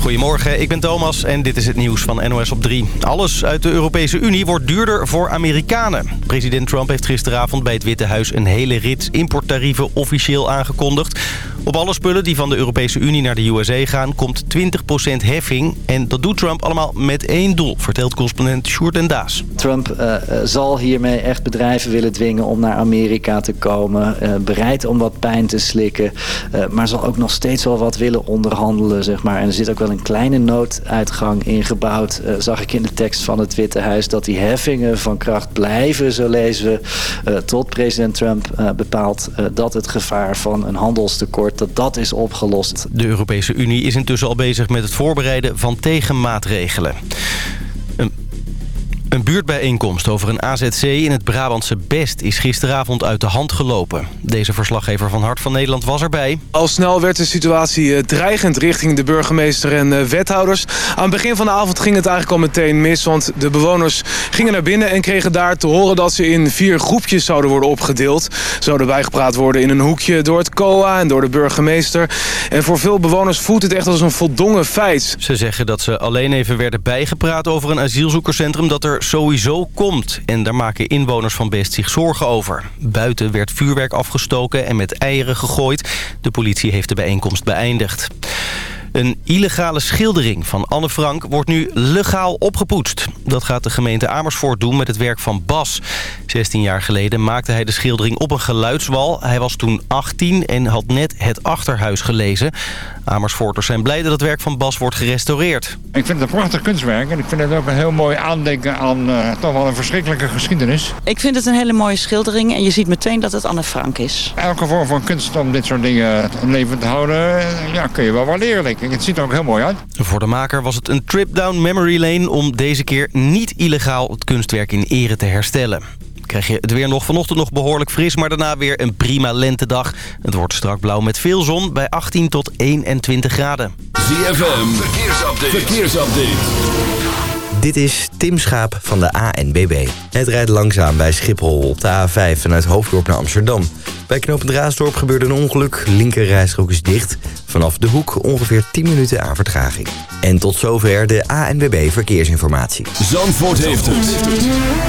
Goedemorgen, ik ben Thomas en dit is het nieuws van NOS op 3. Alles uit de Europese Unie wordt duurder voor Amerikanen. President Trump heeft gisteravond bij het Witte Huis een hele rits importtarieven officieel aangekondigd. Op alle spullen die van de Europese Unie naar de USA gaan komt 20% heffing. En dat doet Trump allemaal met één doel, vertelt correspondent Sjoerd en Daas. Trump uh, zal hiermee echt bedrijven willen dwingen om naar Amerika te komen. Uh, bereid om wat pijn te slikken. Maar zal ook nog steeds wel wat willen onderhandelen, zeg maar. En er zit ook wel een kleine nooduitgang ingebouwd, zag ik in de tekst van het Witte Huis. Dat die heffingen van kracht blijven, zo lezen we, tot president Trump bepaalt dat het gevaar van een handelstekort dat dat is opgelost. De Europese Unie is intussen al bezig met het voorbereiden van tegenmaatregelen. Een buurtbijeenkomst over een AZC in het Brabantse Best is gisteravond uit de hand gelopen. Deze verslaggever van Hart van Nederland was erbij. Al snel werd de situatie eh, dreigend richting de burgemeester en eh, wethouders. Aan het begin van de avond ging het eigenlijk al meteen mis, want de bewoners gingen naar binnen en kregen daar te horen dat ze in vier groepjes zouden worden opgedeeld. Zouden bijgepraat worden in een hoekje door het COA en door de burgemeester. En voor veel bewoners voelt het echt als een voldongen feit. Ze zeggen dat ze alleen even werden bijgepraat over een asielzoekerscentrum dat er sowieso komt. En daar maken inwoners van Best zich zorgen over. Buiten werd vuurwerk afgestoken en met eieren gegooid. De politie heeft de bijeenkomst beëindigd. Een illegale schildering van Anne Frank wordt nu legaal opgepoetst. Dat gaat de gemeente Amersfoort doen met het werk van Bas. 16 jaar geleden maakte hij de schildering op een geluidswal. Hij was toen 18 en had net het achterhuis gelezen. Amersfoorters zijn blij dat het werk van Bas wordt gerestaureerd. Ik vind het een prachtig kunstwerk en ik vind het ook een heel mooi aandenken aan uh, toch wel een verschrikkelijke geschiedenis. Ik vind het een hele mooie schildering en je ziet meteen dat het Anne Frank is. Elke vorm van kunst om dit soort dingen levend te houden, eh, ja, kun je wel waarderen. Het ziet er ook heel mooi uit. Voor de maker was het een trip down memory lane om deze keer niet illegaal het kunstwerk in ere te herstellen krijg je het weer nog vanochtend nog behoorlijk fris... maar daarna weer een prima lentedag. Het wordt strak blauw met veel zon bij 18 tot 21 graden. ZFM, verkeersupdate. verkeersupdate. Dit is Tim Schaap van de ANBB. Het rijdt langzaam bij Schiphol op de A5 vanuit Hoofddorp naar Amsterdam. Bij knooppunt Raasdorp gebeurde een ongeluk. Linkerrijstrook is dicht. Vanaf de hoek ongeveer 10 minuten aan vertraging. En tot zover de ANWB Verkeersinformatie. Zandvoort heeft het.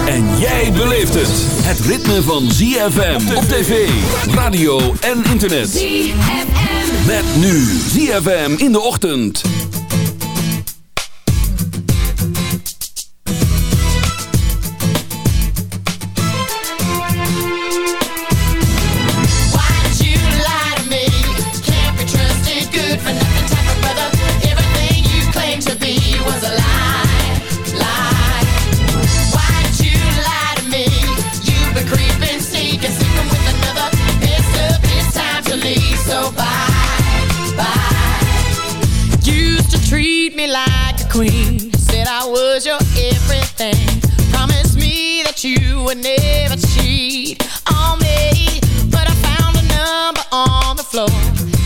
En jij beleeft het. Het ritme van ZFM op tv, radio en internet. ZFM. Met nu ZFM in de ochtend. Queen. Said I was your everything. Promised me that you would never cheat on me. But I found a number on the floor,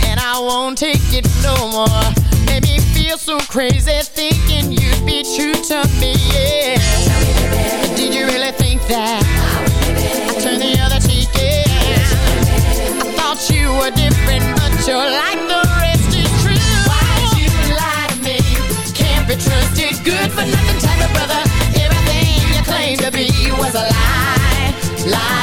and I won't take it no more. Made me feel so crazy thinking you'd be true to me. Yeah. Did you really think that? I turned the other cheek. Yeah. I thought you were different, but you're like a lie, lie.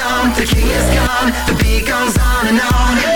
on, the key is gone, the beat goes on and on.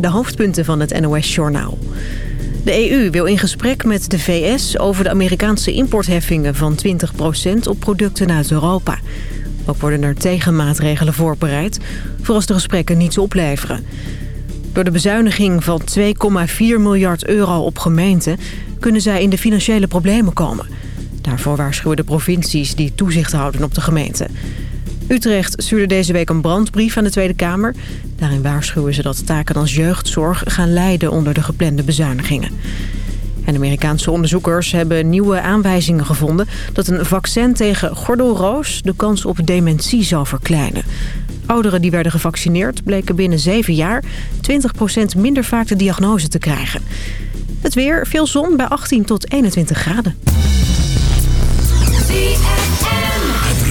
De hoofdpunten van het NOS-journaal. De EU wil in gesprek met de VS over de Amerikaanse importheffingen van 20% op producten uit Europa. Ook worden er tegenmaatregelen voorbereid, voor als de gesprekken niets opleveren. Door de bezuiniging van 2,4 miljard euro op gemeenten... kunnen zij in de financiële problemen komen. Daarvoor waarschuwen de provincies die toezicht houden op de gemeente. Utrecht stuurde deze week een brandbrief aan de Tweede Kamer. Daarin waarschuwen ze dat taken als jeugdzorg gaan lijden onder de geplande bezuinigingen. En Amerikaanse onderzoekers hebben nieuwe aanwijzingen gevonden... dat een vaccin tegen gordelroos de kans op dementie zal verkleinen. Ouderen die werden gevaccineerd bleken binnen 7 jaar 20% minder vaak de diagnose te krijgen. Het weer, veel zon bij 18 tot 21 graden.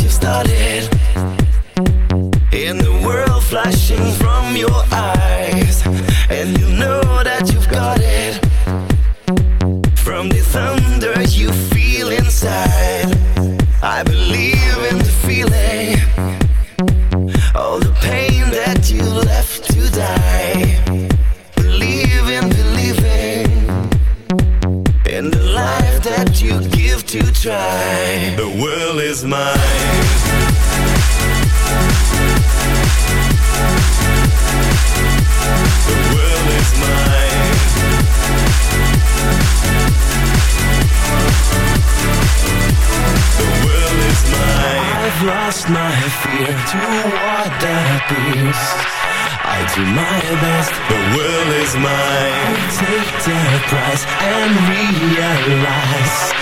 you've started. The world flashing from your eyes, and you know that you've got it. From the thunder you feel inside, I believe in the feeling. All the pain that you left to die. Believe in believing in the life that you give to try is mine. lost my fear to what that appears. I do my best, the world is mine. I take the price and realize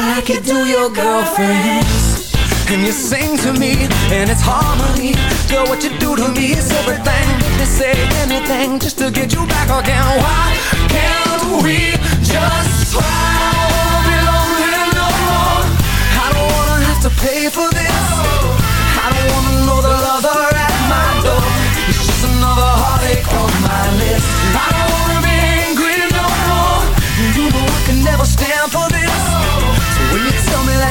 like you do your girlfriends. And you sing to me, and it's harmony. Girl, what you do to me is everything. They say anything just to get you back again. Why can't we just try? I be lonely no more. I don't wanna have to pay for this. I don't wanna know the lover at my door. It's just another heartache on my list. I don't wanna be angry no more. You know I can never stand for this.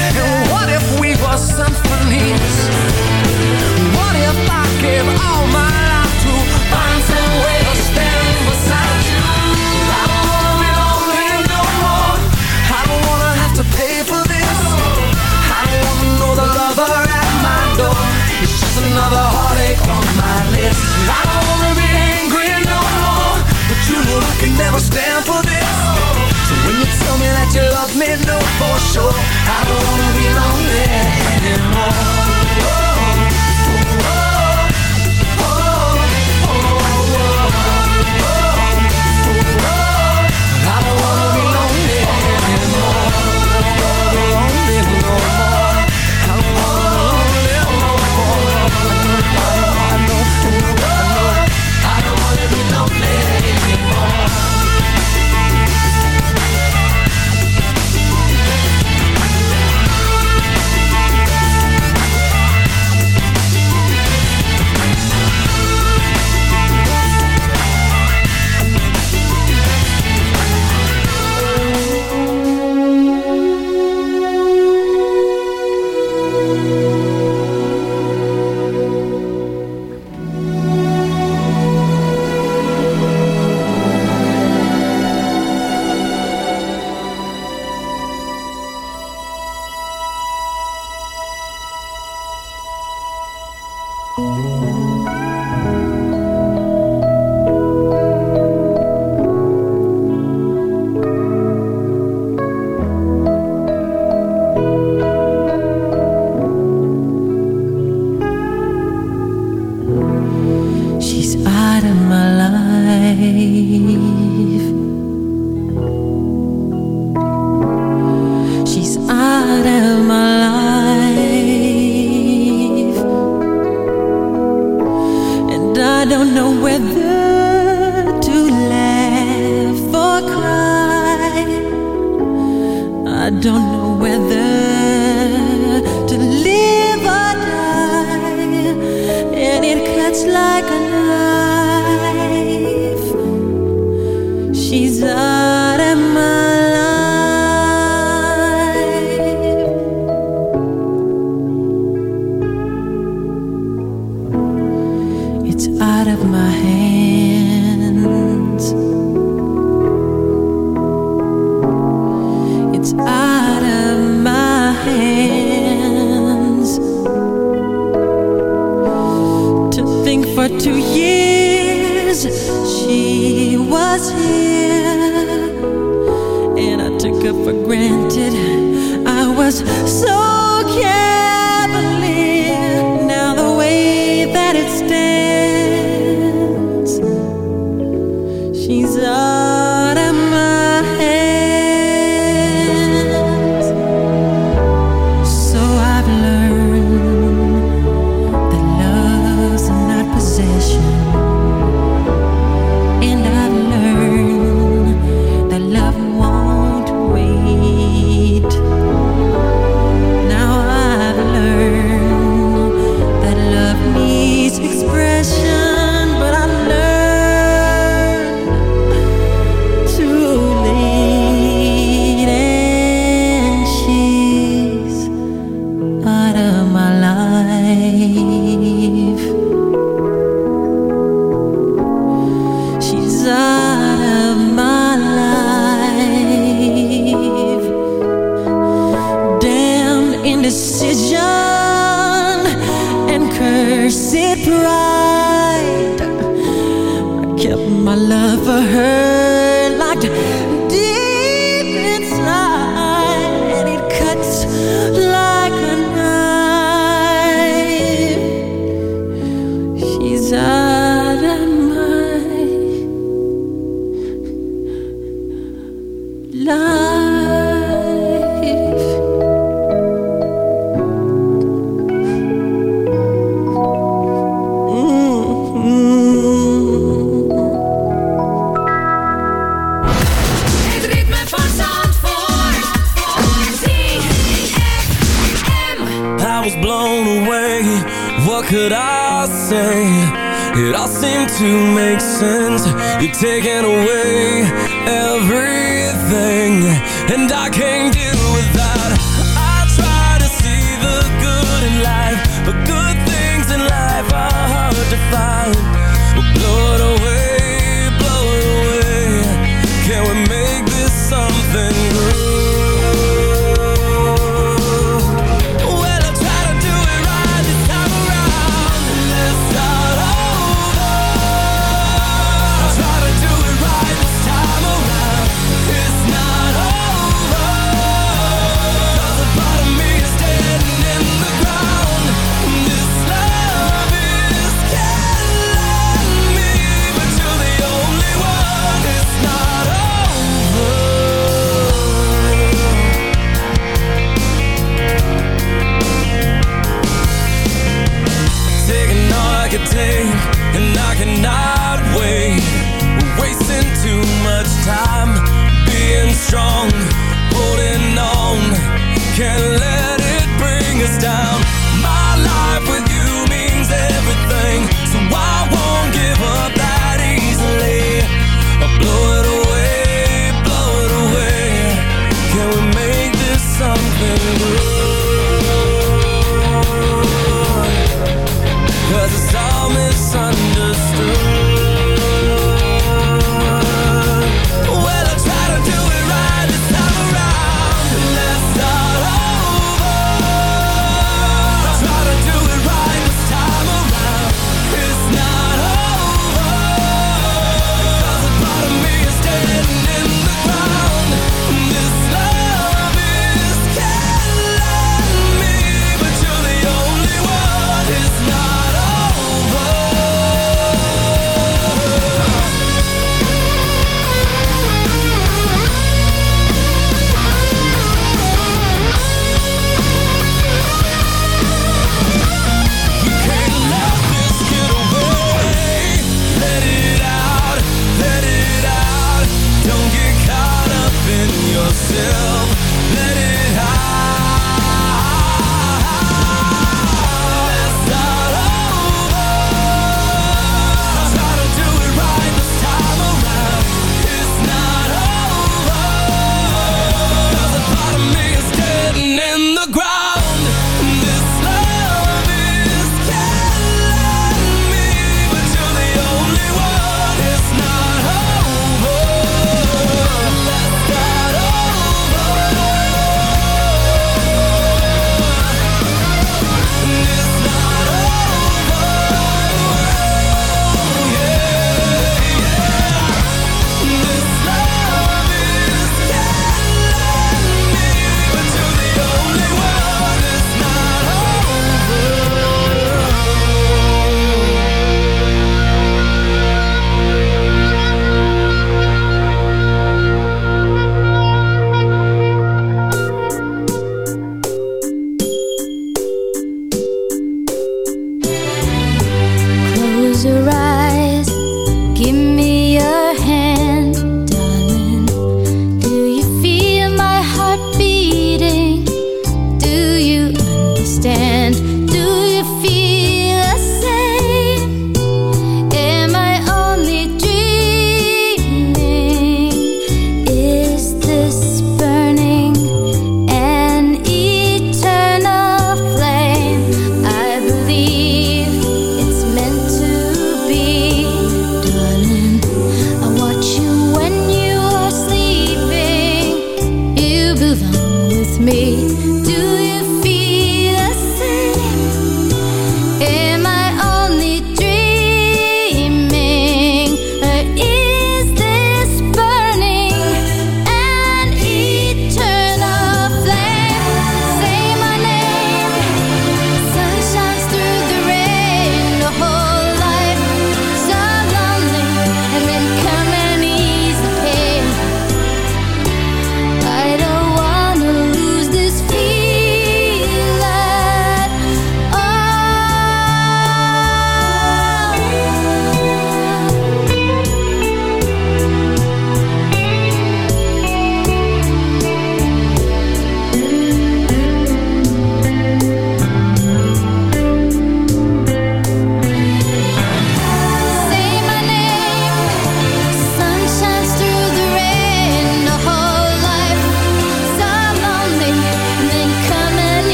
And what if we were